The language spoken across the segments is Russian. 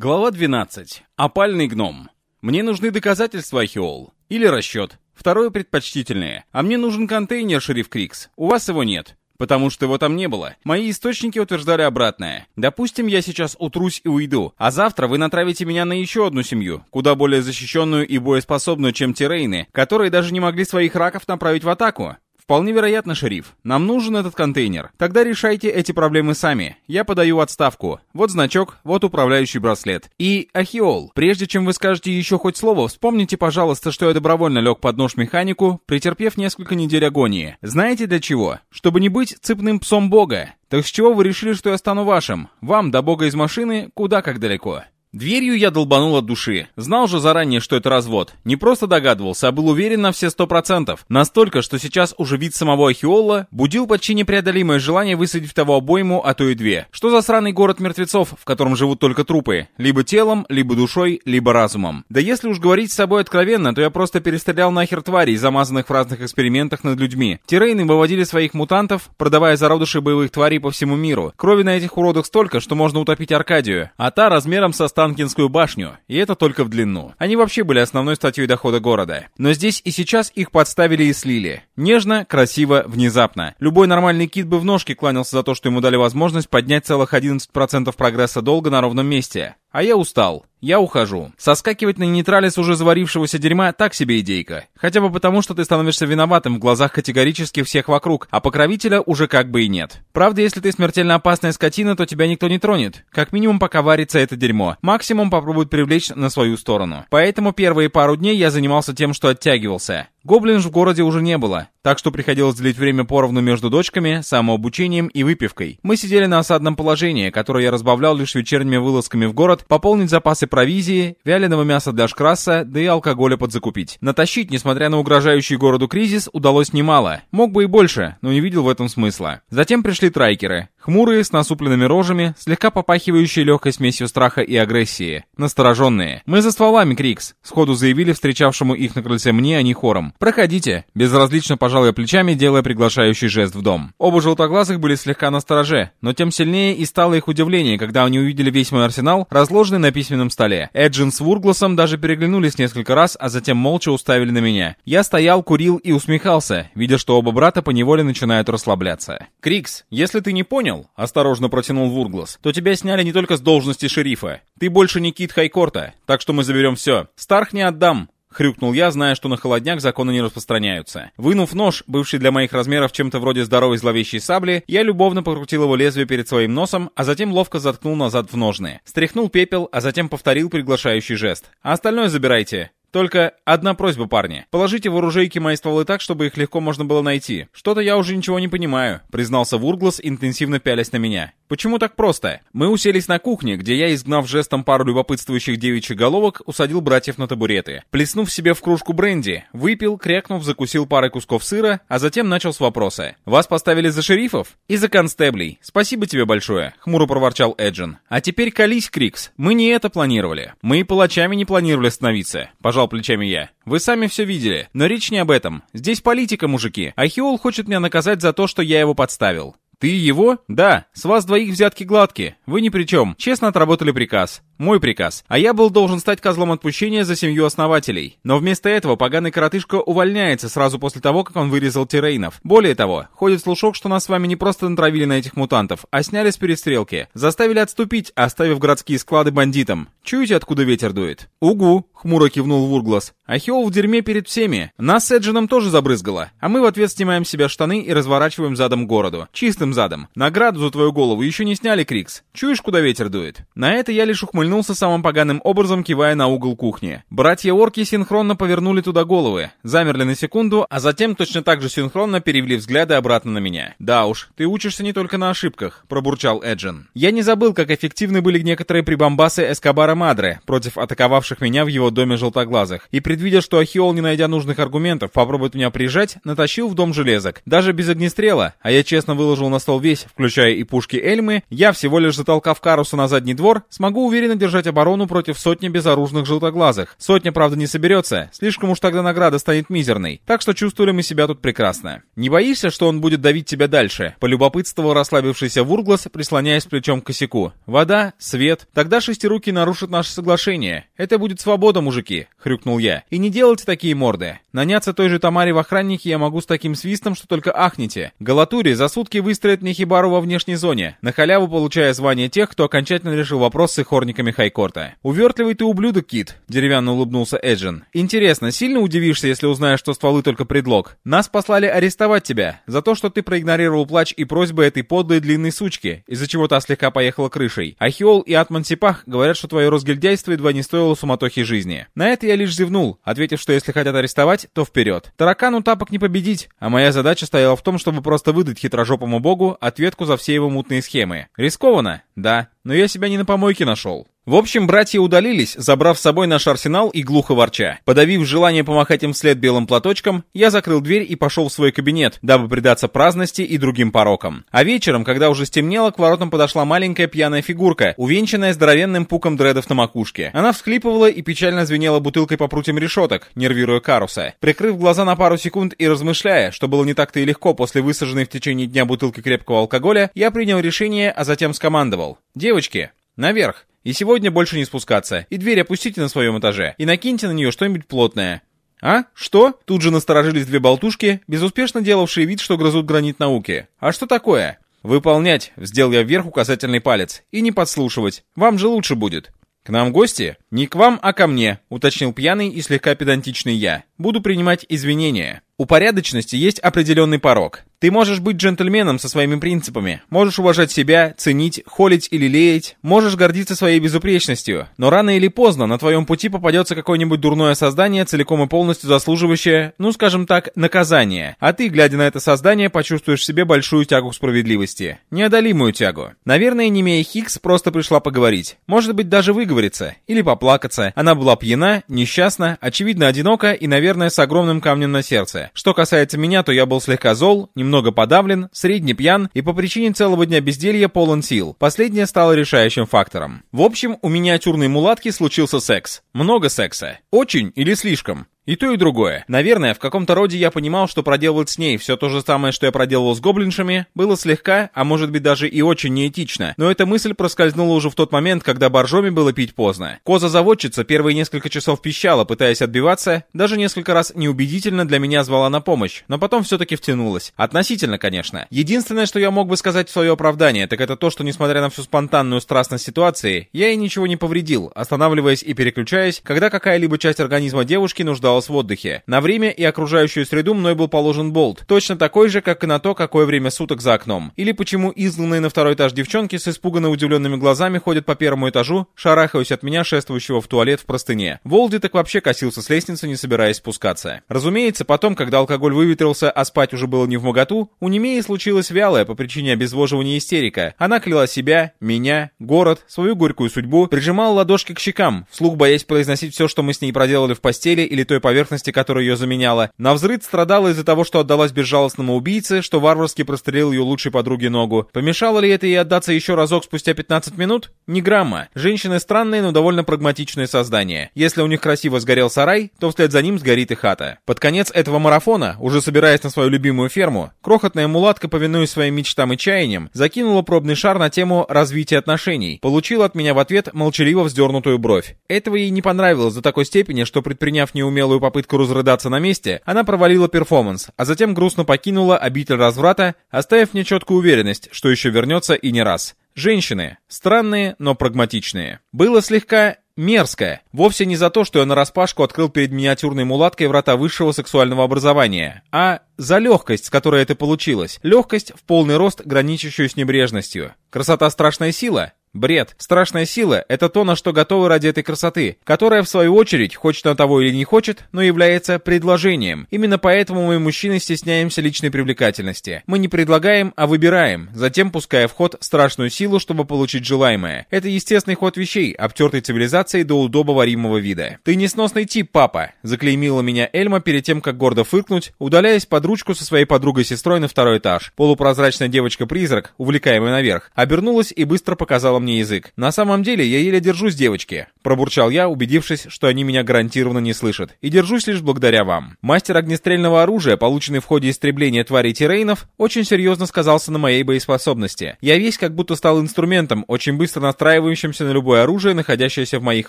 Глава 12. Опальный гном. Мне нужны доказательства, Ахиол. Или расчет. Второе предпочтительное. А мне нужен контейнер, шериф Крикс. У вас его нет. Потому что его там не было. Мои источники утверждали обратное. Допустим, я сейчас утрусь и уйду, а завтра вы натравите меня на еще одну семью, куда более защищенную и боеспособную, чем Тирейны, которые даже не могли своих раков направить в атаку. «Вполне вероятно, шериф. Нам нужен этот контейнер. Тогда решайте эти проблемы сами. Я подаю отставку. Вот значок, вот управляющий браслет. И, Ахиол, прежде чем вы скажете еще хоть слово, вспомните, пожалуйста, что я добровольно лег под нож механику, претерпев несколько недель агонии. Знаете для чего? Чтобы не быть цепным псом бога. Так с чего вы решили, что я стану вашим? Вам до бога из машины куда как далеко?» Дверью я долбанул от души. Знал же заранее, что это развод. Не просто догадывался, а был уверен на все сто процентов. Настолько, что сейчас уже вид самого Ахиола будил почти непреодолимое желание высадить в того обойму, а то и две. Что за сраный город мертвецов, в котором живут только трупы? Либо телом, либо душой, либо разумом. Да если уж говорить с собой откровенно, то я просто перестрелял нахер тварей, замазанных в разных экспериментах над людьми. Тирейны выводили своих мутантов, продавая зародыши боевых тварей по всему миру. Крови на этих уродах столько, что можно утопить Аркадию. А та размером со Останкинскую башню, и это только в длину. Они вообще были основной статьей дохода города. Но здесь и сейчас их подставили и слили. Нежно, красиво, внезапно. Любой нормальный кит бы в ножке кланялся за то, что ему дали возможность поднять целых 11% прогресса долга на ровном месте. А я устал. Я ухожу. Соскакивать на нейтрале уже заварившегося дерьма так себе идейка. Хотя бы потому, что ты становишься виноватым в глазах категорически всех вокруг, а покровителя уже как бы и нет. Правда, если ты смертельно опасная скотина, то тебя никто не тронет. Как минимум, пока варится это дерьмо. Максимум попробуют привлечь на свою сторону. Поэтому первые пару дней я занимался тем, что оттягивался. Гоблин в городе уже не было, так что приходилось делить время поровну между дочками, самообучением и выпивкой. Мы сидели на осадном положении, которое я разбавлял лишь вечерними вылазками в город, пополнить запасы провизии, вяленого мяса для шкраса, да и алкоголя подзакупить. Натащить, несмотря на угрожающий городу кризис, удалось немало. Мог бы и больше, но не видел в этом смысла. Затем пришли трайкеры. Хмурые, с насупленными рожами, слегка попахивающие легкой смесью страха и агрессии. Настороженные. «Мы за стволами, Крикс», — сходу заявили встречавшему их на крыльце мне, а не хором. «Проходите», — безразлично пожал я плечами, делая приглашающий жест в дом. Оба желтоглазых были слегка настороже, но тем сильнее и стало их удивление, когда они увидели весь мой арсенал, разложенный на письменном столе. Эджин с Вургласом даже переглянулись несколько раз, а затем молча уставили на меня. Я стоял, курил и усмехался, видя, что оба брата поневоле начинают расслабляться. «Крикс, если ты не понял, понял», — осторожно протянул Вурглас, «то тебя сняли не только с должности шерифа. Ты больше не Кит Хайкорта, так что мы заберем все. Старх не отдам, Хрюкнул я, зная, что на холодняк законы не распространяются. Вынув нож, бывший для моих размеров чем-то вроде здоровой зловещей сабли, я любовно покрутил его лезвие перед своим носом, а затем ловко заткнул назад в ножны. Стряхнул пепел, а затем повторил приглашающий жест. «А остальное забирайте. Только одна просьба, парни. Положите в оружейки мои стволы так, чтобы их легко можно было найти. Что-то я уже ничего не понимаю, признался Вурглас, интенсивно пялясь на меня. Почему так просто? Мы уселись на кухне, где я, изгнав жестом пару любопытствующих девичьих головок, усадил братьев на табуреты. Плеснув себе в кружку бренди, выпил, крякнув, закусил парой кусков сыра, а затем начал с вопроса. «Вас поставили за шерифов?» «И за констеблей. Спасибо тебе большое», — хмуро проворчал Эджин. «А теперь колись, Крикс. Мы не это планировали. Мы и палачами не планировали становиться», — пожал плечами я. «Вы сами все видели. Но речь не об этом. Здесь политика, мужики. Ахиол хочет меня наказать за то, что я его подставил. «Ты его?» «Да. С вас двоих взятки гладкие. Вы ни при чем. Честно отработали приказ. Мой приказ. А я был должен стать козлом отпущения за семью основателей. Но вместо этого поганый коротышка увольняется сразу после того, как он вырезал Тирейнов. Более того, ходит слушок, что нас с вами не просто натравили на этих мутантов, а сняли с перестрелки. Заставили отступить, оставив городские склады бандитам. Чуете, откуда ветер дует? Угу, хмуро кивнул Вурглас. Ахиол в дерьме перед всеми. Нас с Эджином тоже забрызгало. А мы в ответ снимаем с себя штаны и разворачиваем задом городу. Чистым задом. Награду за твою голову еще не сняли, Крикс. Чуешь, куда ветер дует? На это я лишь ухмыльнулся ухмыльнулся самым поганым образом, кивая на угол кухни. Братья-орки синхронно повернули туда головы, замерли на секунду, а затем точно так же синхронно перевели взгляды обратно на меня. «Да уж, ты учишься не только на ошибках», — пробурчал Эджин. Я не забыл, как эффективны были некоторые прибамбасы Эскобара Мадре против атаковавших меня в его доме желтоглазых, и предвидя, что Ахиол, не найдя нужных аргументов, попробует меня прижать, натащил в дом железок. Даже без огнестрела, а я честно выложил на стол весь, включая и пушки Эльмы, я, всего лишь затолкав Каруса на задний двор, смогу уверенно держать оборону против сотни безоружных желтоглазых. Сотня, правда, не соберется, слишком уж тогда награда станет мизерной. Так что чувствовали мы себя тут прекрасно. Не боишься, что он будет давить тебя дальше? Полюбопытствовал расслабившийся Вурглас, прислоняясь плечом к косяку. Вода, свет. Тогда шестирукий нарушит наше соглашение. Это будет свобода, мужики, хрюкнул я. И не делайте такие морды. Наняться той же Тамаре в охраннике я могу с таким свистом, что только ахните. Галатури за сутки выстроит мне хибару во внешней зоне, на халяву получая звание тех, кто окончательно решил вопрос с ихорниками Хайкорта. «Увертливый ты ублюдок, Кит», — деревянно улыбнулся Эджин. «Интересно, сильно удивишься, если узнаешь, что стволы только предлог? Нас послали арестовать тебя за то, что ты проигнорировал плач и просьбы этой подлой длинной сучки, из-за чего та слегка поехала крышей. Ахиол и Атман Сипах говорят, что твое разгильдяйство едва не стоило суматохи жизни. На это я лишь зевнул, ответив, что если хотят арестовать, то вперед. Таракану тапок не победить, а моя задача стояла в том, чтобы просто выдать хитрожопому богу ответку за все его мутные схемы. Рискованно? Да. Но я себя не на помойке нашел. В общем, братья удалились, забрав с собой наш арсенал и глухо ворча. Подавив желание помахать им вслед белым платочком, я закрыл дверь и пошел в свой кабинет, дабы предаться праздности и другим порокам. А вечером, когда уже стемнело, к воротам подошла маленькая пьяная фигурка, увенчанная здоровенным пуком дредов на макушке. Она всхлипывала и печально звенела бутылкой по прутьям решеток, нервируя Каруса. Прикрыв глаза на пару секунд и размышляя, что было не так-то и легко после высаженной в течение дня бутылки крепкого алкоголя, я принял решение, а затем скомандовал. «Девочки, наверх!» И сегодня больше не спускаться. И дверь опустите на своем этаже. И накиньте на нее что-нибудь плотное. «А? Что?» Тут же насторожились две болтушки, безуспешно делавшие вид, что грызут гранит науки. «А что такое?» «Выполнять», — сделал я вверх указательный палец. «И не подслушивать. Вам же лучше будет». «К нам гости?» «Не к вам, а ко мне», — уточнил пьяный и слегка педантичный я. «Буду принимать извинения». У порядочности есть определенный порог. Ты можешь быть джентльменом со своими принципами, можешь уважать себя, ценить, холить или леять, можешь гордиться своей безупречностью, но рано или поздно на твоем пути попадется какое-нибудь дурное создание, целиком и полностью заслуживающее, ну скажем так, наказание, а ты, глядя на это создание, почувствуешь в себе большую тягу к справедливости, неодолимую тягу. Наверное, Немея Хикс просто пришла поговорить, может быть даже выговориться, или поплакаться, она была пьяна, несчастна, очевидно одинока и, наверное, с огромным камнем на сердце. Что касается меня, то я был слегка зол, немного подавлен, средне пьян и по причине целого дня безделья полон сил. Последнее стало решающим фактором. В общем, у миниатюрной мулатки случился секс. Много секса. Очень или слишком? И то, и другое. Наверное, в каком-то роде я понимал, что проделывать с ней все то же самое, что я проделывал с гоблиншами, было слегка, а может быть даже и очень неэтично. Но эта мысль проскользнула уже в тот момент, когда боржоми было пить поздно. Коза-заводчица первые несколько часов пищала, пытаясь отбиваться, даже несколько раз неубедительно для меня звала на помощь, но потом все-таки втянулась. Относительно, конечно. Единственное, что я мог бы сказать в свое оправдание, так это то, что несмотря на всю спонтанную страстность ситуации, я ей ничего не повредил, останавливаясь и переключаясь, когда какая-либо часть организма девушки нуждалась нуждалась в отдыхе. На время и окружающую среду мной был положен болт, точно такой же, как и на то, какое время суток за окном. Или почему изгнанные на второй этаж девчонки с испуганно удивленными глазами ходят по первому этажу, шарахаясь от меня, шествующего в туалет в простыне. Волди так вообще косился с лестницы, не собираясь спускаться. Разумеется, потом, когда алкоголь выветрился, а спать уже было не в моготу, у Немеи случилась вялая по причине обезвоживания истерика. Она кляла себя, меня, город, свою горькую судьбу, прижимала ладошки к щекам, вслух боясь произносить все, что мы с ней проделали в постели или той поверхности, которая ее заменяла. На взрыв страдала из-за того, что отдалась безжалостному убийце, что варварски прострелил ее лучшей подруге ногу. Помешало ли это ей отдаться еще разок спустя 15 минут? Ни грамма. Женщины странные, но довольно прагматичные создания. Если у них красиво сгорел сарай, то вслед за ним сгорит и хата. Под конец этого марафона, уже собираясь на свою любимую ферму, крохотная мулатка, повинуясь своим мечтам и чаяниям, закинула пробный шар на тему развития отношений. Получила от меня в ответ молчаливо вздернутую бровь. Этого ей не понравилось до такой степени, что предприняв неумелую попытку разрыдаться на месте, она провалила перформанс, а затем грустно покинула обитель разврата, оставив мне четкую уверенность, что еще вернется и не раз. Женщины. Странные, но прагматичные. Было слегка мерзкое. Вовсе не за то, что я нараспашку открыл перед миниатюрной мулаткой врата высшего сексуального образования, а за легкость, с которой это получилось. Легкость в полный рост, граничащую с небрежностью. Красота страшная сила? Бред. Страшная сила — это то, на что готовы ради этой красоты, которая, в свою очередь, хочет на того или не хочет, но является предложением. Именно поэтому мы, мужчины, стесняемся личной привлекательности. Мы не предлагаем, а выбираем, затем пуская в ход страшную силу, чтобы получить желаемое. Это естественный ход вещей, обтертой цивилизацией до удобоваримого вида. «Ты несносный тип, папа», — заклеймила меня Эльма перед тем, как гордо фыркнуть, удаляясь под ручку со своей подругой-сестрой на второй этаж. Полупрозрачная девочка-призрак, увлекаемая наверх, обернулась и быстро показала мне мне язык. «На самом деле, я еле держусь, девочки», — пробурчал я, убедившись, что они меня гарантированно не слышат. «И держусь лишь благодаря вам». Мастер огнестрельного оружия, полученный в ходе истребления тварей Тирейнов, очень серьезно сказался на моей боеспособности. Я весь как будто стал инструментом, очень быстро настраивающимся на любое оружие, находящееся в моих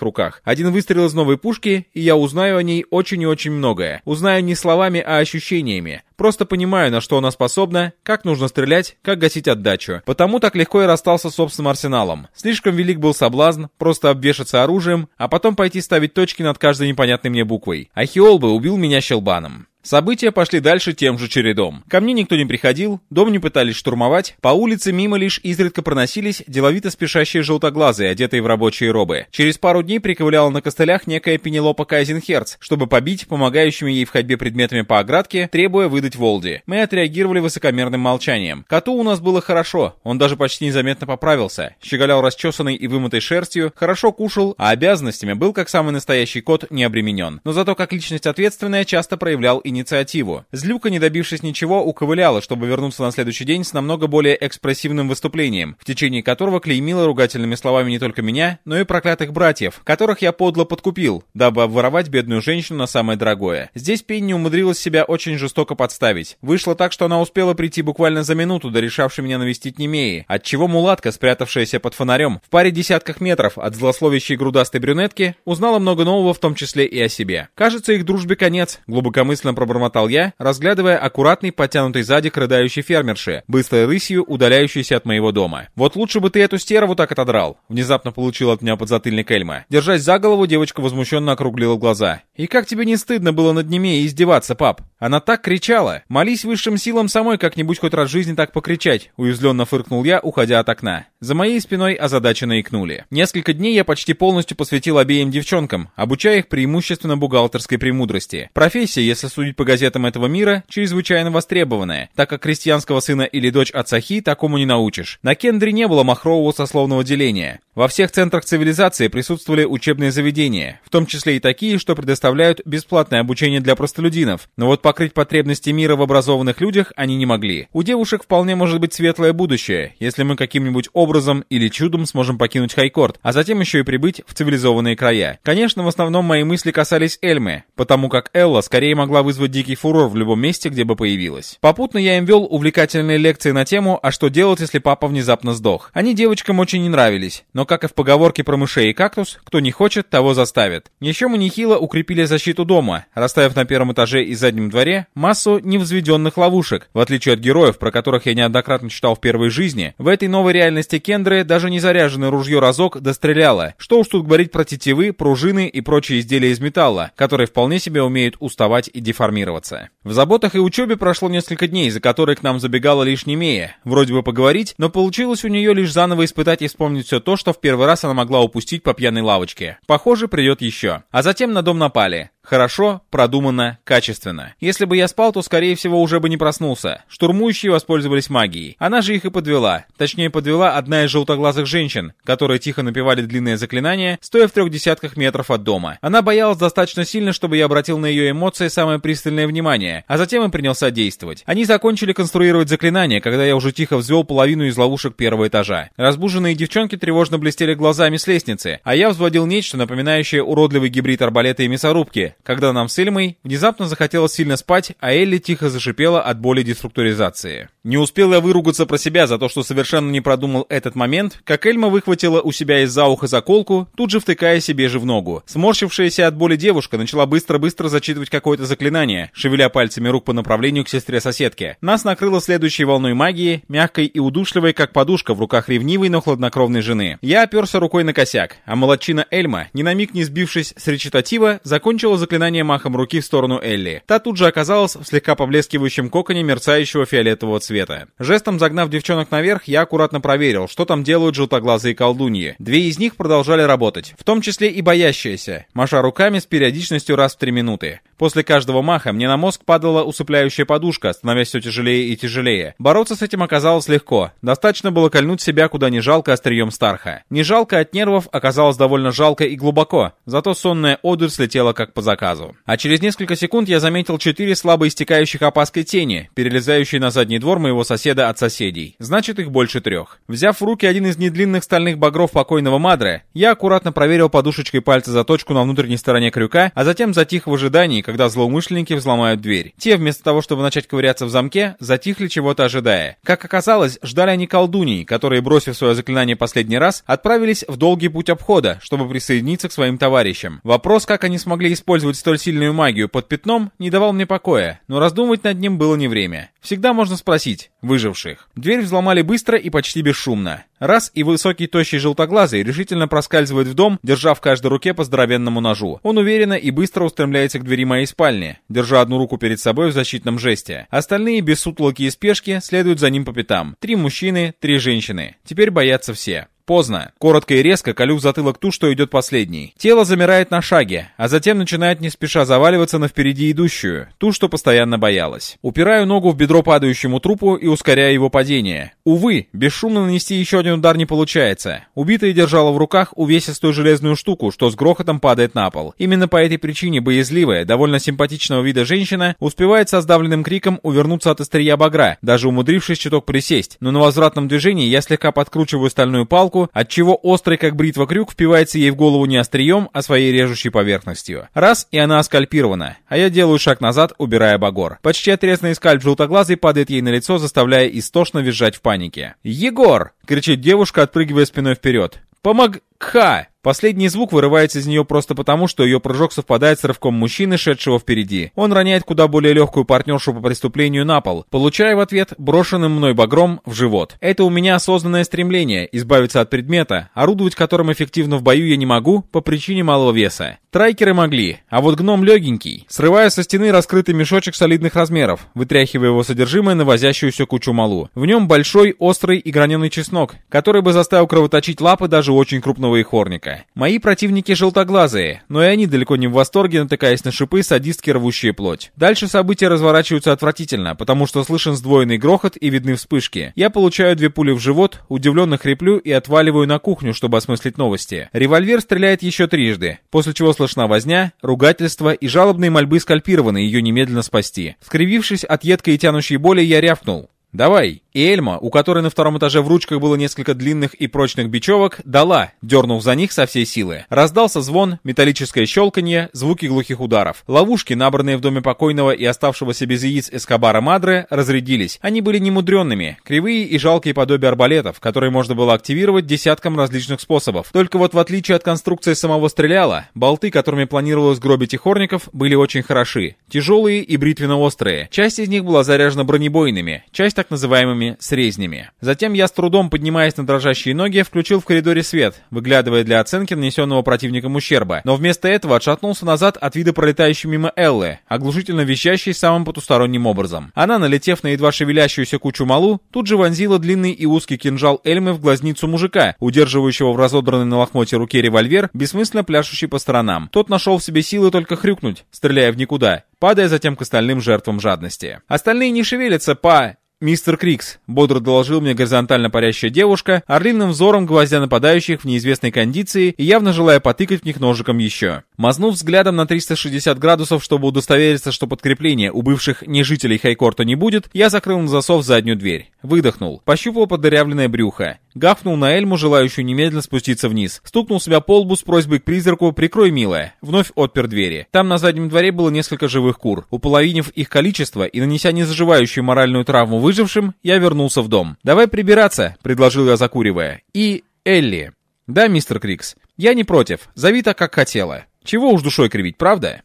руках. Один выстрел из новой пушки, и я узнаю о ней очень и очень многое. Узнаю не словами, а ощущениями. Просто понимаю, на что она способна, как нужно стрелять, как гасить отдачу. Потому так легко и расстался с собственным арсеналом. Слишком велик был соблазн просто обвешаться оружием, а потом пойти ставить точки над каждой непонятной мне буквой. Ахиол бы убил меня щелбаном. События пошли дальше тем же чередом. Ко мне никто не приходил, дом не пытались штурмовать, по улице мимо лишь изредка проносились деловито спешащие желтоглазые, одетые в рабочие робы. Через пару дней приковыляла на костылях некая Пенелопа Кайзенхерц, чтобы побить помогающими ей в ходьбе предметами по оградке, требуя выдать Волди. Мы отреагировали высокомерным молчанием. Коту у нас было хорошо, он даже почти незаметно поправился, щеголял расчесанной и вымытой шерстью, хорошо кушал, а обязанностями был как самый настоящий кот не обременен. Но зато как личность ответственная часто проявлял инициативу. Злюка, не добившись ничего, уковыляла, чтобы вернуться на следующий день с намного более экспрессивным выступлением, в течение которого клеймила ругательными словами не только меня, но и проклятых братьев, которых я подло подкупил, дабы обворовать бедную женщину на самое дорогое. Здесь Пенни умудрилась себя очень жестоко подставить. Вышло так, что она успела прийти буквально за минуту до решавшей меня навестить Немеи, отчего мулатка, спрятавшаяся под фонарем, в паре десятках метров от злословящей грудастой брюнетки, узнала много нового, в том числе и о себе. Кажется, их дружбе конец, глубокомысленно пробормотал я, разглядывая аккуратный, подтянутый задик рыдающей фермерши, быстрой рысью удаляющейся от моего дома. «Вот лучше бы ты эту стерву так отодрал», — внезапно получил от меня подзатыльник Эльма. Держась за голову, девочка возмущенно округлила глаза. «И как тебе не стыдно было над ними издеваться, пап? Она так кричала! Молись высшим силам самой как-нибудь хоть раз в жизни так покричать!» — уязвленно фыркнул я, уходя от окна. За моей спиной озадаченно икнули. Несколько дней я почти полностью посвятил обеим девчонкам, обучая их преимущественно бухгалтерской премудрости. Профессия, если судить судить по газетам этого мира, чрезвычайно востребованная, так как крестьянского сына или дочь от Сахи такому не научишь. На Кендре не было махрового сословного деления. Во всех центрах цивилизации присутствовали учебные заведения, в том числе и такие, что предоставляют бесплатное обучение для простолюдинов, но вот покрыть потребности мира в образованных людях они не могли. У девушек вполне может быть светлое будущее, если мы каким-нибудь образом или чудом сможем покинуть Хайкорт, а затем еще и прибыть в цивилизованные края. Конечно, в основном мои мысли касались Эльмы, потому как Элла скорее могла вызвать вызвать дикий фурор в любом месте, где бы появилась. Попутно я им вел увлекательные лекции на тему «А что делать, если папа внезапно сдох?». Они девочкам очень не нравились, но как и в поговорке про мышей и кактус, кто не хочет, того заставит. Еще мы нехило укрепили защиту дома, расставив на первом этаже и заднем дворе массу невзведенных ловушек. В отличие от героев, про которых я неоднократно читал в первой жизни, в этой новой реальности Кендры даже не заряженное ружье разок достреляло. Что уж тут говорить про тетивы, пружины и прочие изделия из металла, которые вполне себе умеют уставать и деформировать информироваться. В заботах и учебе прошло несколько дней, за которые к нам забегала лишь Немея. Вроде бы поговорить, но получилось у нее лишь заново испытать и вспомнить все то, что в первый раз она могла упустить по пьяной лавочке. Похоже, придет еще. А затем на дом напали. Хорошо, продуманно, качественно. Если бы я спал, то, скорее всего, уже бы не проснулся. Штурмующие воспользовались магией. Она же их и подвела. Точнее, подвела одна из желтоглазых женщин, которые тихо напевали длинное заклинание, стоя в трех десятках метров от дома. Она боялась достаточно сильно, чтобы я обратил на ее эмоции самое пристальное внимание, а затем и принялся действовать. Они закончили конструировать заклинание, когда я уже тихо взвел половину из ловушек первого этажа. Разбуженные девчонки тревожно блестели глазами с лестницы, а я взводил нечто, напоминающее уродливый гибрид арбалета и мясорубки, когда нам с Эльмой внезапно захотелось сильно спать, а Элли тихо зашипела от боли деструктуризации. Не успел я выругаться про себя за то, что совершенно не продумал этот момент, как Эльма выхватила у себя из-за уха заколку, тут же втыкая себе же в ногу. Сморщившаяся от боли девушка начала быстро-быстро зачитывать какое-то заклинание, шевеля пальцами рук по направлению к сестре-соседке. Нас накрыло следующей волной магии, мягкой и удушливой, как подушка в руках ревнивой, но хладнокровной жены. Я оперся рукой на косяк, а молодчина Эльма, ни на миг не сбившись с речитатива, закончила заклинание махом руки в сторону Элли. Та тут же оказалась в слегка поблескивающем коконе мерцающего фиолетового цвета. Жестом загнав девчонок наверх, я аккуратно проверил, что там делают желтоглазые колдуньи. Две из них продолжали работать, в том числе и боящиеся, маша руками с периодичностью раз в три минуты. После каждого маха мне на мозг падала усыпляющая подушка, становясь все тяжелее и тяжелее. Бороться с этим оказалось легко. Достаточно было кольнуть себя куда не жалко острием Старха. Не жалко от нервов оказалось довольно жалко и глубоко, зато сонная одурь слетела как по заказу. А через несколько секунд я заметил четыре слабо истекающих опаской тени, перелезающие на задний двор моего соседа от соседей. Значит, их больше трех. Взяв в руки один из недлинных стальных багров покойного Мадре, я аккуратно проверил подушечкой пальца заточку на внутренней стороне крюка, а затем затих в ожидании, когда злоумышленники взломают дверь. Те, вместо того, чтобы начать ковыряться в замке, затихли чего-то ожидая. Как оказалось, ждали они колдуней, которые, бросив свое заклинание последний раз, отправились в долгий путь обхода, чтобы присоединиться к своим товарищам. Вопрос, как они смогли использовать столь сильную магию под пятном, не давал мне покоя, но раздумывать над ним было не время. Всегда можно спросить, выживших. Дверь взломали быстро и почти бесшумно. Раз и высокий тощий желтоглазый решительно проскальзывает в дом, держа в каждой руке по здоровенному ножу. Он уверенно и быстро устремляется к двери моей спальни, держа одну руку перед собой в защитном жесте. Остальные без сутолоки и спешки следуют за ним по пятам. Три мужчины, три женщины. Теперь боятся все. Поздно. Коротко и резко колю в затылок ту, что идет последней. Тело замирает на шаге, а затем начинает не спеша заваливаться на впереди идущую, ту, что постоянно боялась. Упираю ногу в бедро падающему трупу и ускоряю его падение. Увы, бесшумно нанести еще один удар не получается. Убитая держала в руках увесистую железную штуку, что с грохотом падает на пол. Именно по этой причине боязливая, довольно симпатичного вида женщина успевает со сдавленным криком увернуться от острия багра, даже умудрившись чуток присесть, но на возвратном движении я слегка подкручиваю стальную палку, руку, отчего острый как бритва крюк впивается ей в голову не острием, а своей режущей поверхностью. Раз, и она скальпирована, а я делаю шаг назад, убирая багор. Почти отрезанный скальп желтоглазый падает ей на лицо, заставляя истошно визжать в панике. «Егор!» — кричит девушка, отпрыгивая спиной вперед. «Помог... Ха!» Последний звук вырывается из нее просто потому, что ее прыжок совпадает с рывком мужчины, шедшего впереди. Он роняет куда более легкую партнершу по преступлению на пол, получая в ответ брошенным мной багром в живот. Это у меня осознанное стремление избавиться от предмета, орудовать которым эффективно в бою я не могу по причине малого веса. Трайкеры могли, а вот гном легенький, срывая со стены раскрытый мешочек солидных размеров, вытряхивая его содержимое на возящуюся кучу малу. В нем большой, острый и граненый чеснок, который бы заставил кровоточить лапы даже очень крупного ихорника противника. Мои противники желтоглазые, но и они далеко не в восторге, натыкаясь на шипы, садистки рвущие плоть. Дальше события разворачиваются отвратительно, потому что слышен сдвоенный грохот и видны вспышки. Я получаю две пули в живот, удивленно хриплю и отваливаю на кухню, чтобы осмыслить новости. Револьвер стреляет еще трижды, после чего слышна возня, ругательство и жалобные мольбы скальпированы ее немедленно спасти. Скривившись от едкой и тянущей боли, я рявкнул. «Давай!» Эльма, у которой на втором этаже в ручках было несколько длинных и прочных бечевок, дала, дернув за них со всей силы. Раздался звон, металлическое щелканье, звуки глухих ударов. Ловушки, набранные в доме покойного и оставшегося без яиц Эскобара Мадре, разрядились. Они были немудренными, кривые и жалкие подобия арбалетов, которые можно было активировать десятком различных способов. Только вот в отличие от конструкции самого стреляла, болты, которыми планировалось гробить охорников, были очень хороши. Тяжелые и бритвенно-острые. Часть из них была заряжена бронебойными, часть так называемыми срезнями. Затем я с трудом, поднимаясь на дрожащие ноги, включил в коридоре свет, выглядывая для оценки нанесенного противником ущерба, но вместо этого отшатнулся назад от вида пролетающей мимо Эллы, оглушительно вещащей самым потусторонним образом. Она, налетев на едва шевелящуюся кучу малу, тут же вонзила длинный и узкий кинжал Эльмы в глазницу мужика, удерживающего в разодранной на лохмоте руке револьвер, бессмысленно пляшущий по сторонам. Тот нашел в себе силы только хрюкнуть, стреляя в никуда, падая затем к остальным жертвам жадности. Остальные не шевелятся по... «Мистер Крикс», — бодро доложил мне горизонтально парящая девушка, орлиным взором гвоздя нападающих в неизвестной кондиции и явно желая потыкать в них ножиком еще. Мазнув взглядом на 360 градусов, чтобы удостовериться, что подкрепления у бывших нежителей Хайкорта не будет, я закрыл на засов заднюю дверь. Выдохнул. Пощупал подырявленное брюхо. Гафнул на Эльму, желающую немедленно спуститься вниз. Стукнул себя по лбу с просьбой к призраку «Прикрой, милая». Вновь отпер двери. Там на заднем дворе было несколько живых кур. Уполовинив их количество и нанеся незаживающую моральную травму выжившим, я вернулся в дом. «Давай прибираться», — предложил я, закуривая. «И... Элли». «Да, мистер Крикс. Я не против. Зови так, как хотела. Чего уж душой кривить, правда?»